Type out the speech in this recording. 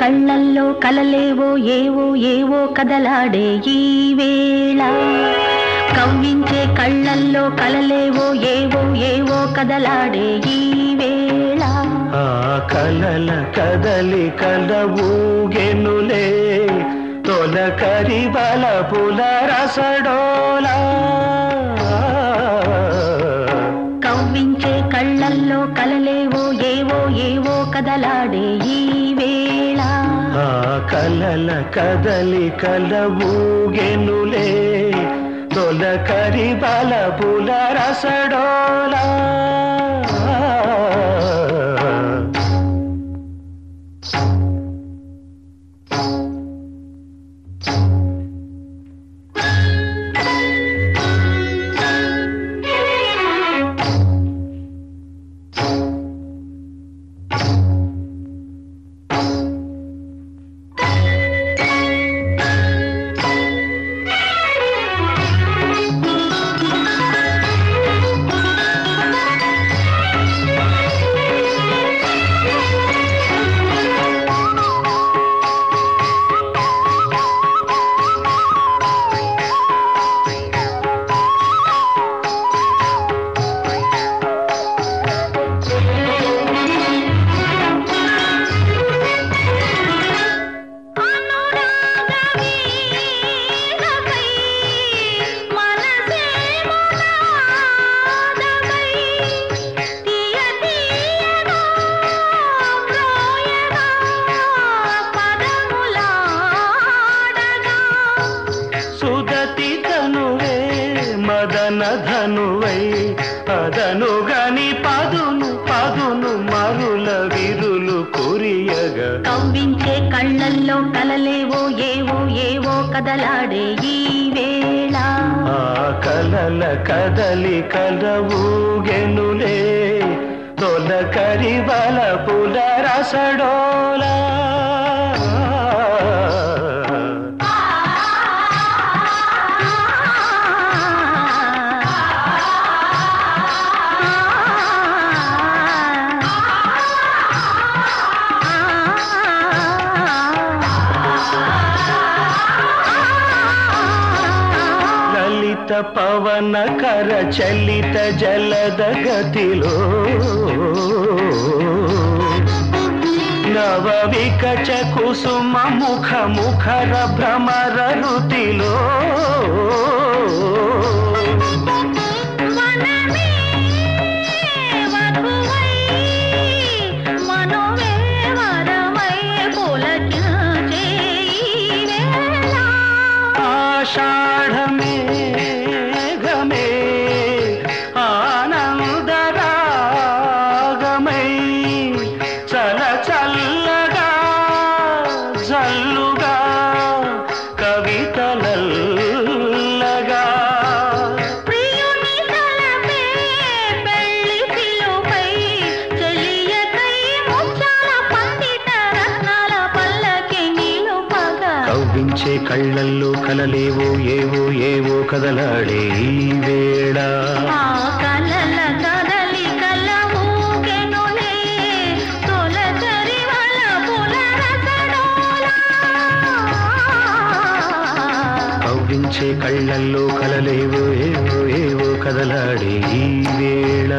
కళ్ళల్లో కలలేవో ఏవో ఏవో కదలాడే ఈ వేళ. కవ్వించే కళ్ళల్లో కలలేవో ఏవో ఏవో కదలాడే ఈ వేళ. ఆ కలల కదలి కల ఊగెనులే తొలకరి బల పుల రసడోలా. కవ్వించే కళ్ళల్లో కలలేవో ఏవో కదలాడే ఈ వేళ. ఆ కలల కదలి కల తొలకరి బల పుల రసడోలా. మదన ధనువై అదను గని పదును పదును మరుల విరులు కురియగా కవ్వించే కళ్ళల్లో కలలేవో ఏవో ఏవో కదలాడే ఈ వేళ. ఆ కలల కదలి కలవుగెనులే తొలకరి లలిత పవన కర చలిత జలద గతిలో. నవ వికచ కుసుమ ముఖ ముఖర భ్రమర రుతిలో. కళ్ళల్లో కలలేవో ఏవో ఏవో కదలాడే ఈ వేళ. కవ్వించే కళ్ళల్లో కలలేవో ఏవో ఏవో కదలాడే ఈ వేళ.